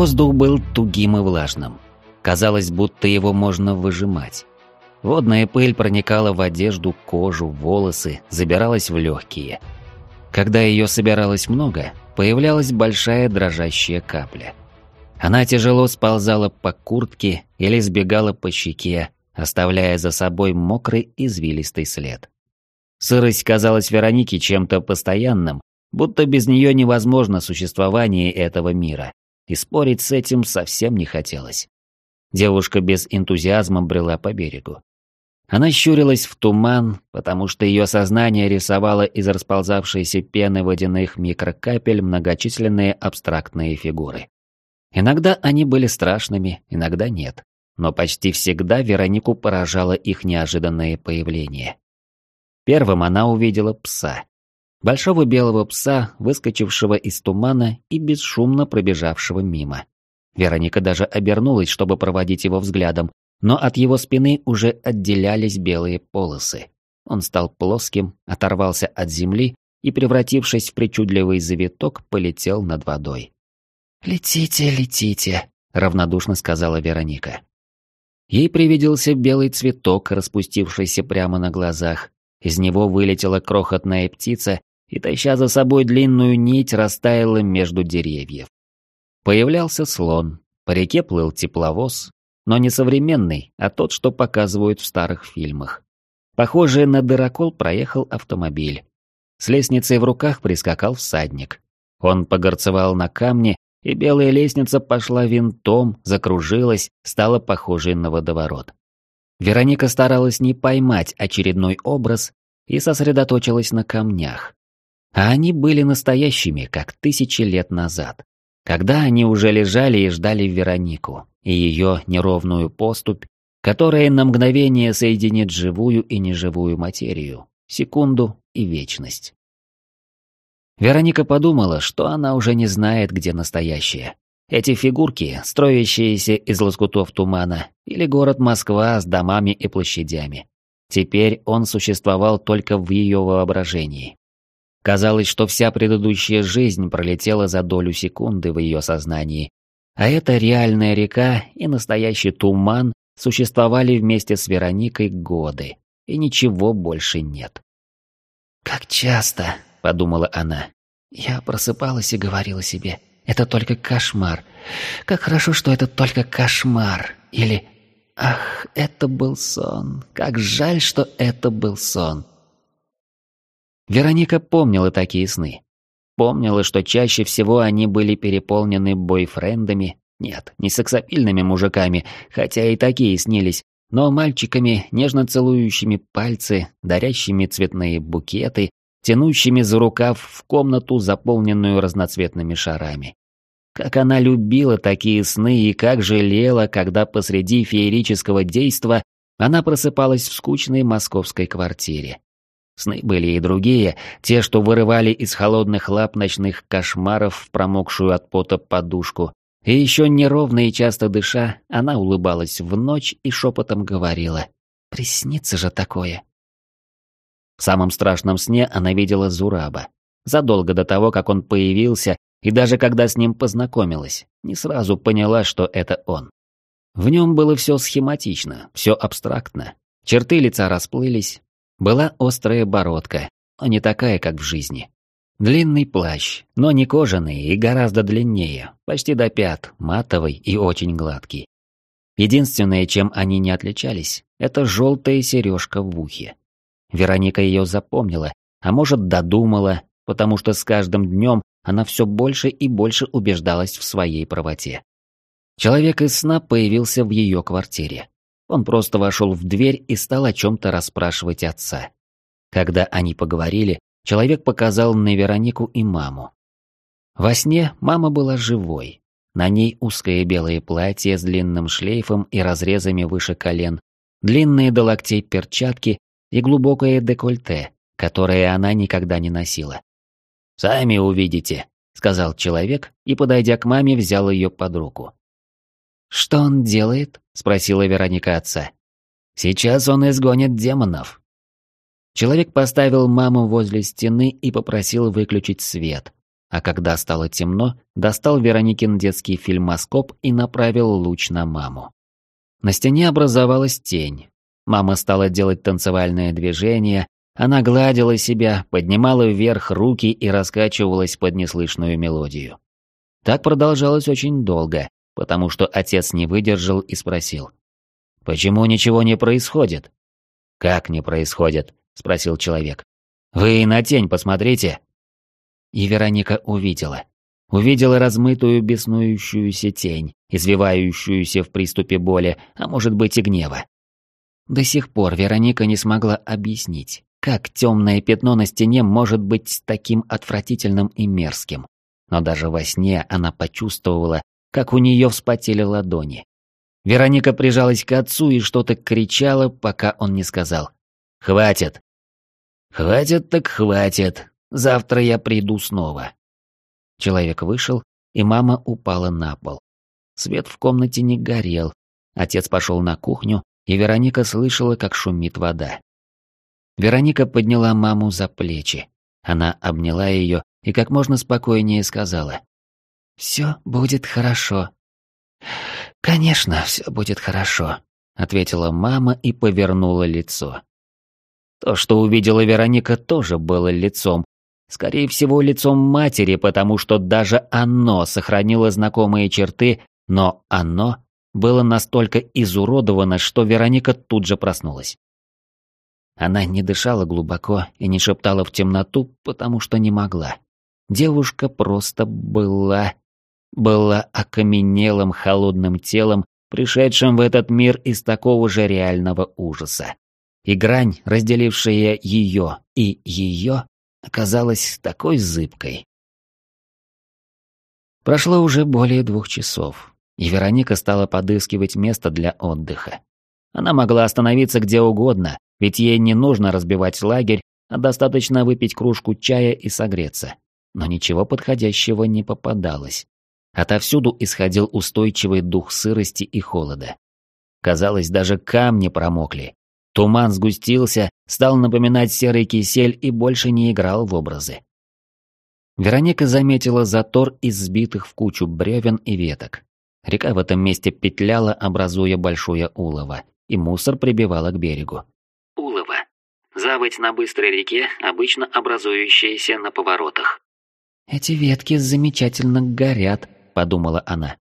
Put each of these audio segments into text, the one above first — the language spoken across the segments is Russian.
Воздух был тугим и влажным. Казалось, будто его можно выжимать. Водная пыль проникала в одежду, кожу, волосы, забиралась в легкие. Когда ее собиралось много, появлялась большая дрожащая капля. Она тяжело сползала по куртке или сбегала по щеке, оставляя за собой мокрый извилистый след. Сырость казалась Веронике чем-то постоянным, будто без нее невозможно существование этого мира, и спорить с этим совсем не хотелось. Девушка без энтузиазма брела по берегу. Она щурилась в туман, потому что ее сознание рисовало из расползавшейся пены водяных микрокапель многочисленные абстрактные фигуры. Иногда они были страшными, иногда нет, но почти всегда Веронику поражало их неожиданное появление. Первым она увидела пса. Большого белого пса, выскочившего из тумана и бесшумно пробежавшего мимо. Вероника даже обернулась, чтобы проводить его взглядом, но от его спины уже отделялись белые полосы. Он стал плоским, оторвался от земли и, превратившись в причудливый завиток, полетел над водой. «Летите, летите», — равнодушно сказала Вероника. Ей привиделся белый цветок, распустившийся прямо на глазах. Из него вылетела крохотная птица и, таща за собой длинную нить, растаяла между деревьев. Появлялся слон, по реке плыл тепловоз, но не современный, а тот, что показывают в старых фильмах. Похоже, на дырокол проехал автомобиль. С лестницей в руках прискакал всадник. Он погорцевал на камне, и белая лестница пошла винтом, закружилась, стала похожей на водоворот. Вероника старалась не поймать очередной образ и сосредоточилась на камнях. А они были настоящими, как тысячи лет назад. Когда они уже лежали и ждали Веронику и ее неровную поступь, которая на мгновение соединит живую и неживую материю, секунду и вечность. Вероника подумала, что она уже не знает, где настоящее. Эти фигурки, строящиеся из лоскутов тумана, или город Москва с домами и площадями. Теперь он существовал только в ее воображении. Казалось, что вся предыдущая жизнь пролетела за долю секунды в ее сознании, а эта реальная река и настоящий туман существовали вместе с Вероникой годы, и ничего больше нет. «Как часто», — подумала она, — «я просыпалась и говорила себе, это только кошмар. Как хорошо, что это только кошмар. Или, ах, это был сон, как жаль, что это был сон». Вероника помнила такие сны. Помнила, что чаще всего они были переполнены бойфрендами, нет, не сексапильными мужиками, хотя и такие снились, но мальчиками, нежно целующими пальцы, дарящими цветные букеты, тянущими за рукав в комнату, заполненную разноцветными шарами. Как она любила такие сны и как жалела, когда посреди феерического действа она просыпалась в скучной московской квартире. Сны были и другие, те, что вырывали из холодных лап ночных кошмаров в промокшую от пота подушку. И еще неровно и часто дыша, она улыбалась в ночь и шепотом говорила «Приснится же такое». В самом страшном сне она видела Зураба. Задолго до того, как он появился, и даже когда с ним познакомилась, не сразу поняла, что это он. В нем было все схематично, все абстрактно. Черты лица расплылись, была острая бородка, но не такая, как в жизни. Длинный плащ, но не кожаный и гораздо длиннее, почти до пят, матовый и очень гладкий. Единственное, чем они не отличались, это желтая сережка в ухе. Вероника ее запомнила, а может додумала, потому что с каждым днем она все больше и больше убеждалась в своей правоте. Человек из сна появился в ее квартире. Он просто вошел в дверь и стал о чем-то расспрашивать отца. Когда они поговорили, человек показал на Веронику и маму. Во сне мама была живой. На ней узкое белое платье с длинным шлейфом и разрезами выше колен, длинные до локтей перчатки и глубокое декольте, которое она никогда не носила. «Сами увидите», — сказал человек и, подойдя к маме, взял ее под руку. «Что он делает?» — спросила Вероника отца. «Сейчас он изгонит демонов». Человек поставил маму возле стены и попросил выключить свет. а когда стало темно, достал Вероникин детский фильмоскоп и направил луч на маму. На стене образовалась тень. Мама стала делать танцевальное движение, она гладила себя, поднимала вверх руки и раскачивалась под неслышную мелодию. Так продолжалось очень долго, потому что отец не выдержал и спросил. «Почему ничего не происходит?» «Как не происходит?» – спросил человек. «Вы на тень посмотрите». И Вероника увидела. Увидела размытую беснующуюся тень, извивающуюся в приступе боли, а может быть и гнева. До сих пор Вероника не смогла объяснить, как темное пятно на стене может быть таким отвратительным и мерзким. Но даже во сне она почувствовала, как у нее вспотели ладони. Вероника прижалась к отцу и что-то кричала, пока он не сказал «Хватит!» «Хватит так хватит. Завтра я приду снова». Человек вышел, и мама упала на пол. Свет в комнате не горел. Отец пошел на кухню, и Вероника слышала, как шумит вода. Вероника подняла маму за плечи. Она обняла ее и как можно спокойнее сказала. «Все будет хорошо». «Конечно, все будет хорошо», — ответила мама и повернула лицо. То, что увидела Вероника, тоже было лицом. Скорее всего, лицом матери, потому что даже оно сохранило знакомые черты, но оно было настолько изуродовано, что Вероника тут же проснулась. Она не дышала глубоко и не шептала в темноту, потому что не могла. Девушка просто была... была окаменелым холодным телом, пришедшим в этот мир из такого же реального ужаса и грань, разделившая ее и ее, оказалась такой зыбкой. Прошло уже более двух часов, и Вероника стала подыскивать место для отдыха. Она могла остановиться где угодно, ведь ей не нужно разбивать лагерь, а достаточно выпить кружку чая и согреться. Но ничего подходящего не попадалось. Отовсюду исходил устойчивый дух сырости и холода. Казалось, даже камни промокли, Туман сгустился, стал напоминать серый кисель и больше не играл в образы. Вероника заметила затор из сбитых в кучу бревен и веток. Река в этом месте петляла, образуя большое улово, и мусор прибивала к берегу. Улово. Заводь на быстрой реке, обычно образующаяся на поворотах. «Эти ветки замечательно горят», — подумала она.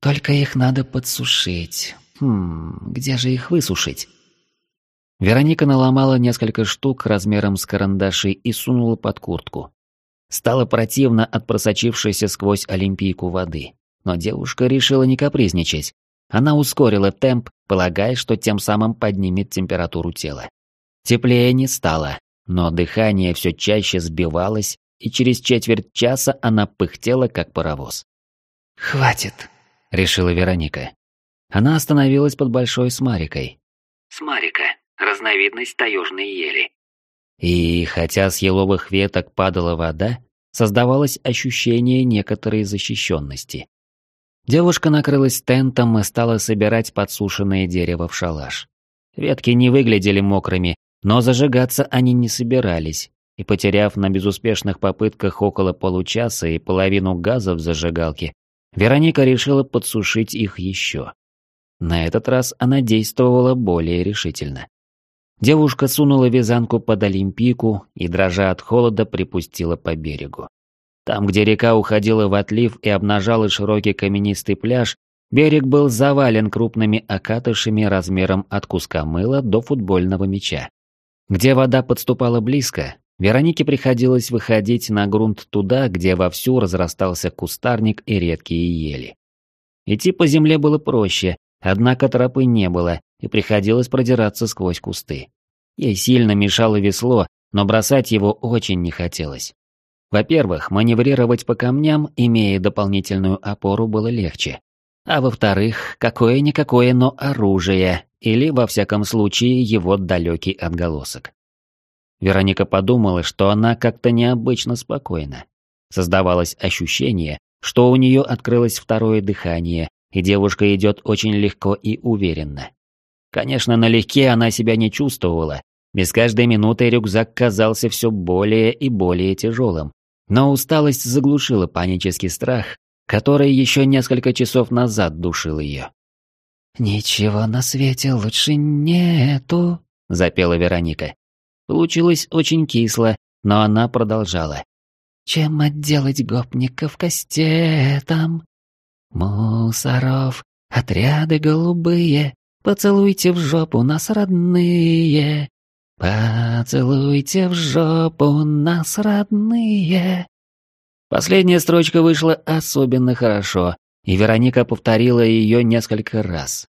«Только их надо подсушить. Хм, где же их высушить?» Вероника наломала несколько штук размером с карандаши и сунула под куртку. Стало противно от просочившейся сквозь олимпийку воды, но девушка решила не капризничать. Она ускорила темп, полагая, что тем самым поднимет температуру тела. Теплее не стало, но дыхание все чаще сбивалось, и через четверть часа она пыхтела, как паровоз. «Хватит», — решила Вероника. Она остановилась под большой смарикой. «Смарика разновидность таежной ели. И хотя с еловых веток падала вода, создавалось ощущение некоторой защищенности. Девушка накрылась тентом и стала собирать подсушенное дерево в шалаш. Ветки не выглядели мокрыми, но зажигаться они не собирались, и потеряв на безуспешных попытках около получаса и половину газа в зажигалке, Вероника решила подсушить их еще. На этот раз она действовала более решительно. Девушка сунула вязанку под олимпийку и, дрожа от холода, припустила по берегу. Там, где река уходила в отлив и обнажала широкий каменистый пляж, берег был завален крупными окатышами размером от куска мыла до футбольного мяча. Где вода подступала близко, Веронике приходилось выходить на грунт туда, где вовсю разрастался кустарник и редкие ели. Идти по земле было проще, однако тропы не было, и приходилось продираться сквозь кусты. Ей сильно мешало весло, но бросать его очень не хотелось. Во-первых, маневрировать по камням, имея дополнительную опору, было легче. А во-вторых, какое-никакое, но оружие, или, во всяком случае, его далекий отголосок. Вероника подумала, что она как-то необычно спокойна. Создавалось ощущение, что у нее открылось второе дыхание, и девушка идет очень легко и уверенно. Конечно, налегке она себя не чувствовала. Без каждой минуты рюкзак казался все более и более тяжелым. Но усталость заглушила панический страх, который еще несколько часов назад душил ее. «Ничего на свете лучше нету», — запела Вероника. Получилось очень кисло, но она продолжала. «Чем отделать гопников кастетом? Мусоров, отряды голубые, поцелуйте в жопу нас, родные. Поцелуйте в жопу нас, родные». Последняя строчка вышла особенно хорошо, и Вероника повторила ее несколько раз.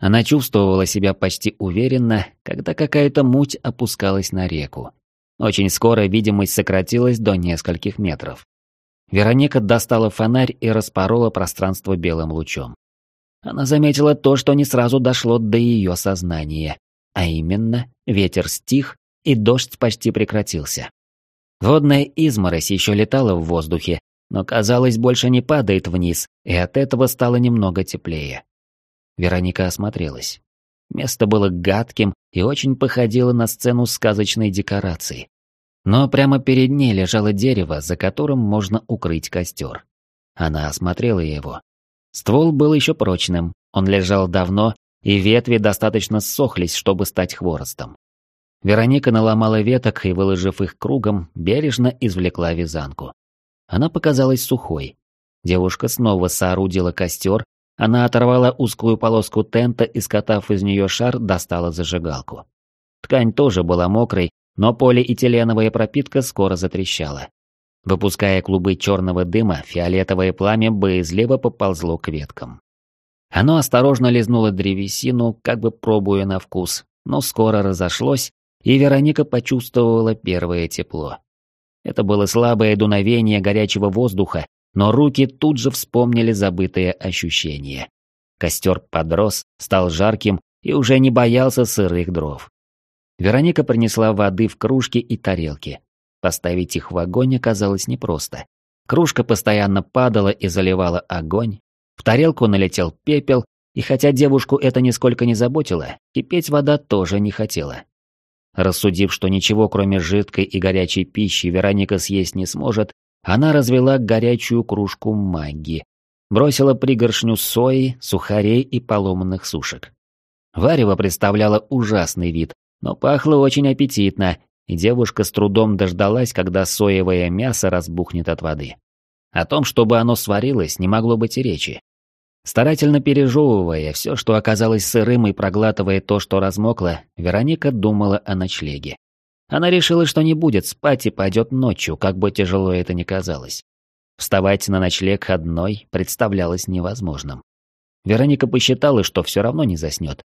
Она чувствовала себя почти уверенно, когда какая-то муть опускалась на реку. Очень скоро видимость сократилась до нескольких метров. Вероника достала фонарь и распорола пространство белым лучом. Она заметила то, что не сразу дошло до ее сознания, а именно ветер стих и дождь почти прекратился. Водная изморозь еще летала в воздухе, но, казалось, больше не падает вниз, и от этого стало немного теплее. Вероника осмотрелась. Место было гадким и очень походило на сцену сказочной декорации. Но прямо перед ней лежало дерево, за которым можно укрыть костер. Она осмотрела его. Ствол был еще прочным, он лежал давно, и ветви достаточно ссохлись, чтобы стать хворостом. Вероника наломала веток и, выложив их кругом, бережно извлекла вязанку. Она показалась сухой. Девушка снова соорудила костер, она оторвала узкую полоску тента и, скотав из нее шар, достала зажигалку. Ткань тоже была мокрой, но полиэтиленовая пропитка скоро затрещала. Выпуская клубы черного дыма, фиолетовое пламя боязливо поползло к веткам. Оно осторожно лизнуло древесину, как бы пробуя на вкус, но скоро разошлось, и Вероника почувствовала первое тепло. Это было слабое дуновение горячего воздуха, но руки тут же вспомнили забытые ощущения. Костер подрос, стал жарким и уже не боялся сырых дров. Вероника принесла воды в кружки и тарелки. Поставить их в огонь оказалось непросто. Кружка постоянно падала и заливала огонь, в тарелку налетел пепел, и хотя девушку это нисколько не заботило, кипеть вода тоже не хотела. Рассудив, что ничего кроме жидкой и горячей пищи Вероника съесть не сможет, она развела горячую кружку магги, бросила пригоршню сои, сухарей и поломанных сушек. Варево представляло ужасный вид, но пахло очень аппетитно, и девушка с трудом дождалась, когда соевое мясо разбухнет от воды. О том, чтобы оно сварилось, не могло быть и речи. Старательно пережевывая все, что оказалось сырым и проглатывая то, что размокло, Вероника думала о ночлеге. Она решила, что не будет спать и пойдет ночью, как бы тяжело это ни казалось. Вставать на ночлег одной представлялось невозможным. Вероника посчитала, что все равно не заснет.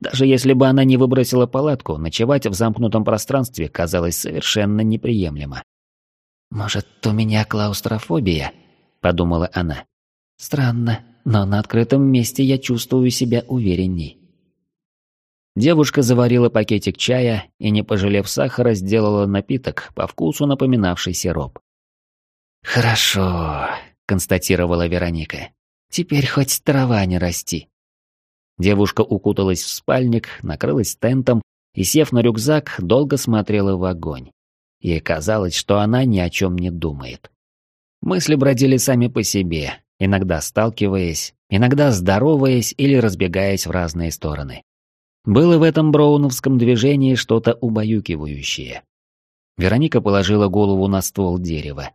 Даже если бы она не выбросила палатку, ночевать в замкнутом пространстве казалось совершенно неприемлемо. «Может, у меня клаустрофобия?» – подумала она. «Странно, но на открытом месте я чувствую себя уверенней. Девушка заварила пакетик чая и, не пожалев сахара, сделала напиток, по вкусу напоминавший сироп. «Хорошо», — констатировала Вероника. «Теперь хоть трава не расти». Девушка укуталась в спальник, накрылась тентом и, сев на рюкзак, долго смотрела в огонь. Ей казалось, что она ни о чем не думает. Мысли бродили сами по себе, иногда сталкиваясь, иногда здороваясь или разбегаясь в разные стороны. Было в этом броуновском движении что-то убаюкивающее. Вероника положила голову на ствол дерева.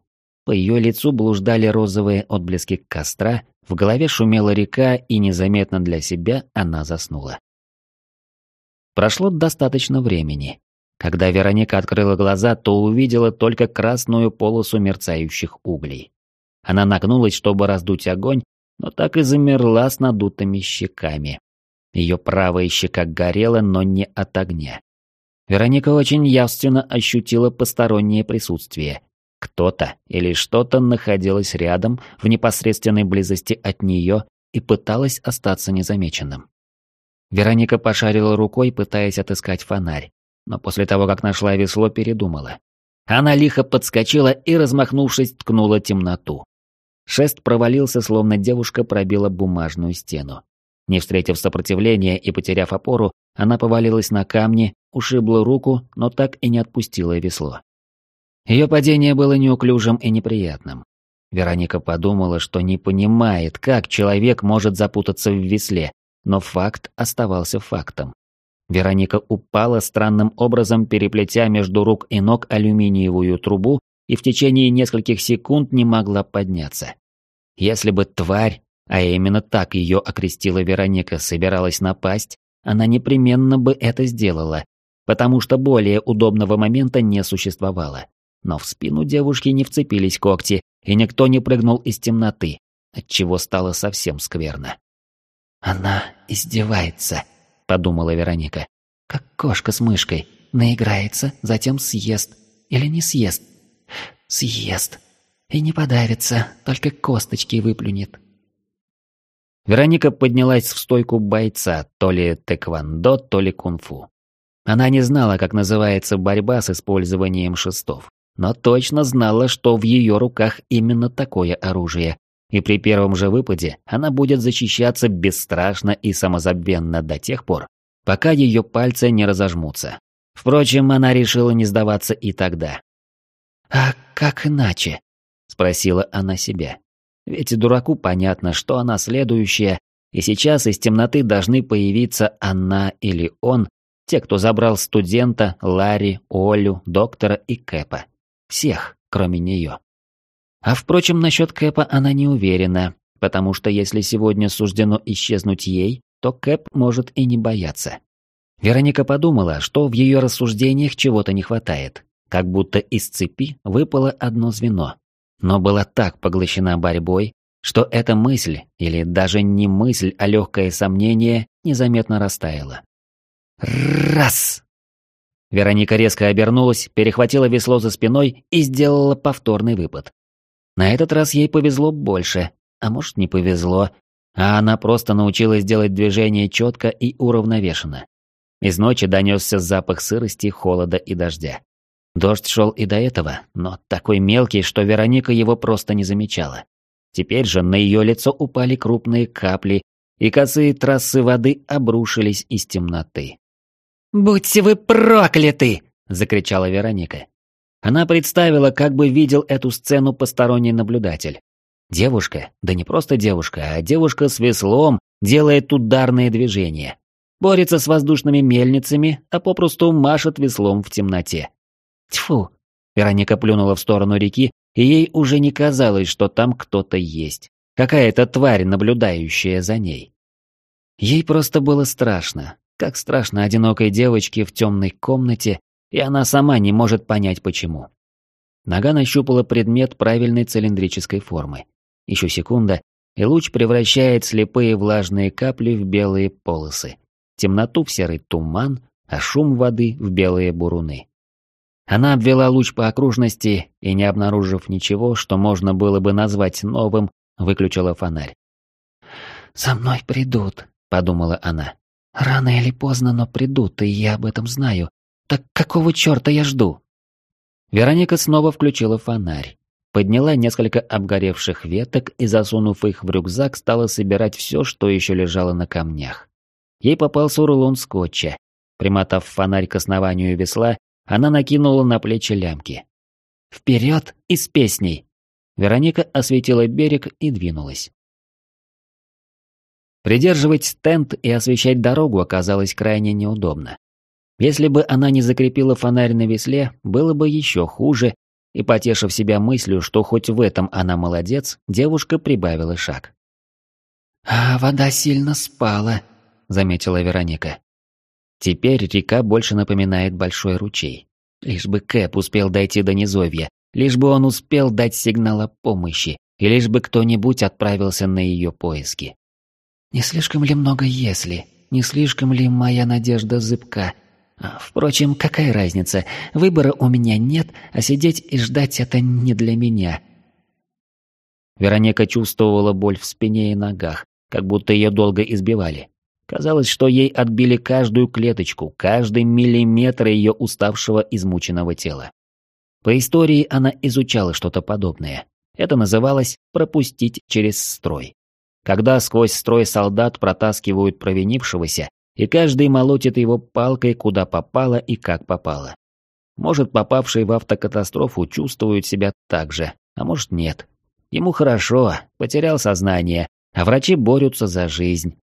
По ее лицу блуждали розовые отблески костра, в голове шумела река, и незаметно для себя она заснула. Прошло достаточно времени. Когда Вероника открыла глаза, то увидела только красную полосу мерцающих углей. Она нагнулась, чтобы раздуть огонь, но так и замерла с надутыми щеками. Ее правая щека горела, но не от огня. Вероника очень явственно ощутила постороннее присутствие. Кто-то или что-то находилось рядом, в непосредственной близости от нее, и пыталась остаться незамеченным. Вероника пошарила рукой, пытаясь отыскать фонарь, но после того, как нашла весло, передумала. Она лихо подскочила и, размахнувшись, ткнула темноту. Шест провалился, словно девушка пробила бумажную стену. Не встретив сопротивления и потеряв опору, она повалилась на камни, ушибла руку, но так и не отпустила весло. Ее падение было неуклюжим и неприятным. Вероника подумала, что не понимает, как человек может запутаться в весле, но факт оставался фактом. Вероника упала странным образом, переплетя между рук и ног алюминиевую трубу и в течение нескольких секунд не могла подняться. Если бы тварь, а именно так ее окрестила Вероника, собиралась напасть, она непременно бы это сделала, потому что более удобного момента не существовало. Но в спину девушки не вцепились когти, и никто не прыгнул из темноты, отчего стало совсем скверно. «Она издевается», — подумала Вероника. «Как кошка с мышкой. Наиграется, затем съест. Или не съест. Съест. И не подавится, только косточки выплюнет. Вероника поднялась в стойку бойца, то ли тэквондо, то ли кунг-фу. Она не знала, как называется борьба с использованием шестов, но точно знала, что в ее руках именно такое оружие, и при первом же выпаде она будет защищаться бесстрашно и самозабвенно до тех пор, пока ее пальцы не разожмутся. Впрочем, она решила не сдаваться и тогда. «А как иначе?» – спросила она себя. Ведь дураку понятно, что она следующая, и сейчас из темноты должны появиться она или он, те, кто забрал студента, Ларри, Олю, доктора и Кэпа. Всех, кроме нее. А впрочем, насчет Кэпа она не уверена, потому что если сегодня суждено исчезнуть ей, то Кэп может и не бояться. Вероника подумала, что в ее рассуждениях чего-то не хватает, как будто из цепи выпало одно звено. Но была так поглощена борьбой, что эта мысль, или даже не мысль, а легкое сомнение, незаметно растаяла. Раз! Вероника резко обернулась, перехватила весло за спиной и сделала повторный выпад. На этот раз ей повезло больше, а может не повезло, а она просто научилась делать движение четко и уравновешенно. Из ночи донесся запах сырости, холода и дождя. Дождь шел и до этого, но такой мелкий, что Вероника его просто не замечала. Теперь же на ее лицо упали крупные капли, и косые трассы воды обрушились из темноты. «Будьте вы прокляты!» – закричала Вероника. Она представила, как бы видел эту сцену посторонний наблюдатель. Девушка, да не просто девушка, а девушка с веслом, делает ударные движения. Борется с воздушными мельницами, а попросту машет веслом в темноте. Тьфу! Вероника плюнула в сторону реки, и ей уже не казалось, что там кто-то есть. Какая-то тварь, наблюдающая за ней. Ей просто было страшно. Как страшно одинокой девочке в темной комнате, и она сама не может понять почему. Нога нащупала предмет правильной цилиндрической формы. Еще секунда, и луч превращает слепые влажные капли в белые полосы, темноту в серый туман, а шум воды в белые буруны. Она обвела луч по окружности и, не обнаружив ничего, что можно было бы назвать новым, выключила фонарь. «За мной придут», — подумала она. «Рано или поздно, но придут, и я об этом знаю. Так какого черта я жду?» Вероника снова включила фонарь. Подняла несколько обгоревших веток и, засунув их в рюкзак, стала собирать все, что еще лежало на камнях. Ей попался рулон скотча. Примотав фонарь к основанию весла, она накинула на плечи лямки. «Вперед и с песней!» Вероника осветила берег и двинулась. Придерживать стенд и освещать дорогу оказалось крайне неудобно. Если бы она не закрепила фонарь на весле, было бы еще хуже, и, потешив себя мыслью, что хоть в этом она молодец, девушка прибавила шаг. «А вода сильно спала», — заметила Вероника. Теперь река больше напоминает большой ручей. Лишь бы Кэп успел дойти до низовья, лишь бы он успел дать сигнал о помощи, и лишь бы кто-нибудь отправился на ее поиски. «Не слишком ли много «если»? Не слишком ли моя надежда зыбка? А, впрочем, какая разница? Выбора у меня нет, а сидеть и ждать это не для меня». Вероника чувствовала боль в спине и ногах, как будто ее долго избивали. Казалось, что ей отбили каждую клеточку, каждый миллиметр ее уставшего измученного тела. По истории она изучала что-то подобное. Это называлось «пропустить через строй». Когда сквозь строй солдат протаскивают провинившегося, и каждый молотит его палкой куда попало и как попало. Может, попавший в автокатастрофу чувствует себя так же, а может нет. Ему хорошо, потерял сознание, а врачи борются за жизнь.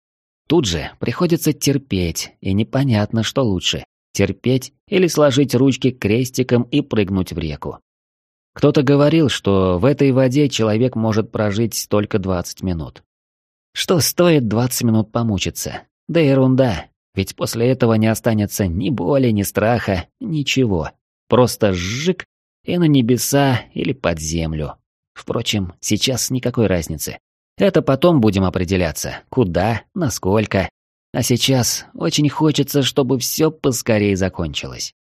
Тут же приходится терпеть, и непонятно, что лучше – терпеть или сложить ручки крестиком и прыгнуть в реку. Кто-то говорил, что в этой воде человек может прожить только 20 минут. Что стоит 20 минут помучиться? Да ерунда, ведь после этого не останется ни боли, ни страха, ничего. Просто сжиг и на небеса или под землю. Впрочем, сейчас никакой разницы. Это потом будем определяться, куда, насколько. А сейчас очень хочется, чтобы все поскорее закончилось.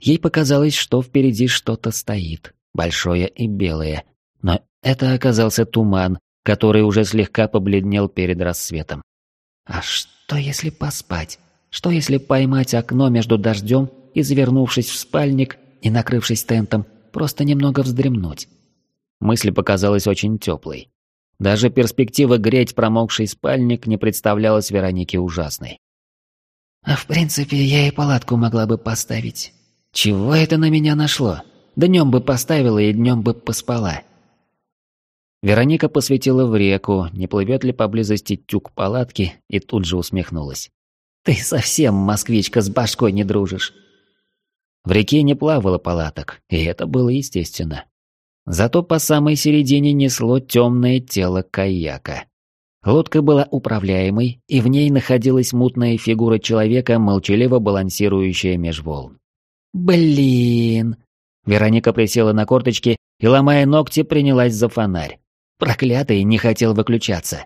Ей показалось, что впереди что-то стоит, большое и белое. Но это оказался туман, который уже слегка побледнел перед рассветом. А что если поспать? Что если поймать окно между дождем и, завернувшись в спальник и накрывшись тентом, просто немного вздремнуть? Мысль показалась очень теплой. Даже перспектива греть промокший спальник не представлялась Веронике ужасной. «А в принципе, я и палатку могла бы поставить. Чего это на меня нашло? Днем бы поставила и днем бы поспала. Вероника посветила в реку, не плывет ли поблизости тюк палатки, и тут же усмехнулась. «Ты совсем, москвичка, с башкой не дружишь». В реке не плавало палаток, и это было естественно. Зато по самой середине несло темное тело каяка. Лодка была управляемой, и в ней находилась мутная фигура человека, молчаливо балансирующая меж волн. «Блин!» Вероника присела на корточки и, ломая ногти, принялась за фонарь. Проклятый не хотел выключаться.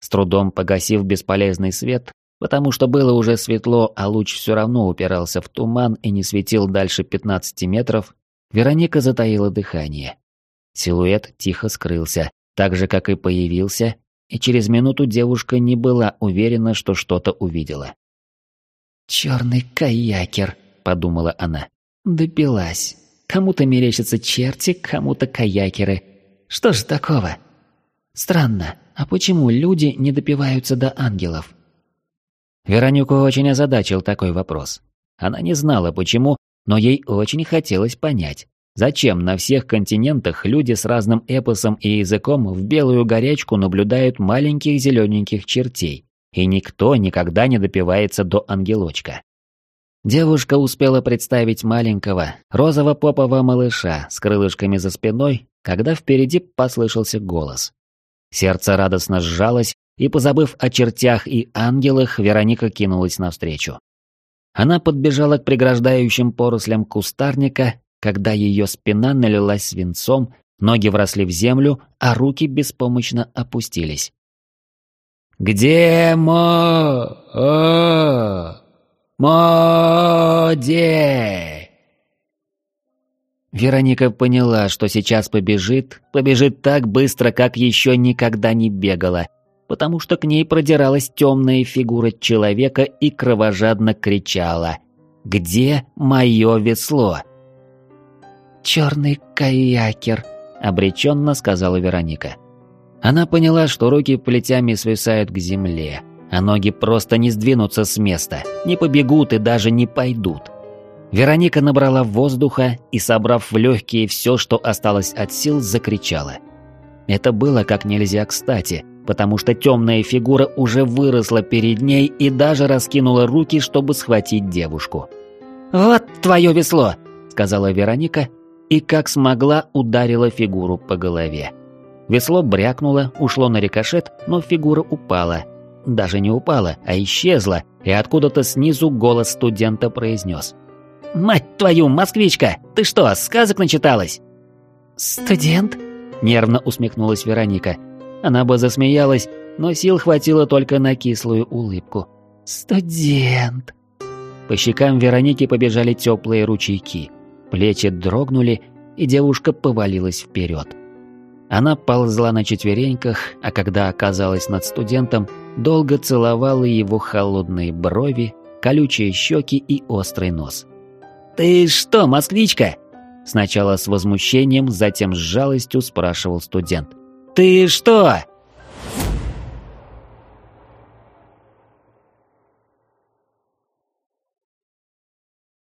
С трудом погасив бесполезный свет, потому что было уже светло, а луч все равно упирался в туман и не светил дальше 15 метров, Вероника затаила дыхание. Силуэт тихо скрылся, так же, как и появился, и через минуту девушка не была уверена, что что-то увидела. «Черный каякер», — подумала она. «Допилась. Кому-то мерещатся черти, кому-то каякеры. Что ж такого? Странно, а почему люди не допиваются до ангелов? Веронику очень озадачил такой вопрос. Она не знала почему, но ей очень хотелось понять, зачем на всех континентах люди с разным эпосом и языком в белую горячку наблюдают маленьких зелененьких чертей, и никто никогда не допивается до ангелочка. Девушка успела представить маленького, розово-попового малыша с крылышками за спиной, когда впереди послышался голос. Сердце радостно сжалось, и, позабыв о чертях и ангелах, Вероника кинулась навстречу. Она подбежала к преграждающим порослям кустарника, когда ее спина налилась свинцом, ноги вросли в землю, а руки беспомощно опустились. «Где мо... о... моде?» Вероника поняла, что сейчас побежит, побежит так быстро, как еще никогда не бегала, потому что к ней продиралась темная фигура человека и кровожадно кричала «Где мое весло?» «Черный каякер», — обреченно сказала Вероника. Она поняла, что руки плетями свисают к земле, а ноги просто не сдвинутся с места, не побегут и даже не пойдут. Вероника набрала воздуха и, собрав в легкие все, что осталось от сил, закричала. Это было как нельзя кстати, потому что темная фигура уже выросла перед ней и даже раскинула руки, чтобы схватить девушку. «Вот твое весло!» — сказала Вероника, и как смогла ударила фигуру по голове. Весло брякнуло, ушло на рикошет, но фигура упала. Даже не упала, а исчезла, и откуда-то снизу голос студента произнес. «Мать твою, москвичка! Ты что, сказок начиталась?» «Студент?» — нервно усмехнулась Вероника. Она бы засмеялась, но сил хватило только на кислую улыбку. «Студент!» По щекам Вероники побежали теплые ручейки. Плечи дрогнули, и девушка повалилась вперед. Она ползла на четвереньках, а когда оказалась над студентом, долго целовала его холодные брови, колючие щеки и острый нос. «Ты что, москвичка?» Сначала с возмущением, затем с жалостью спрашивал студент. «Ты что?»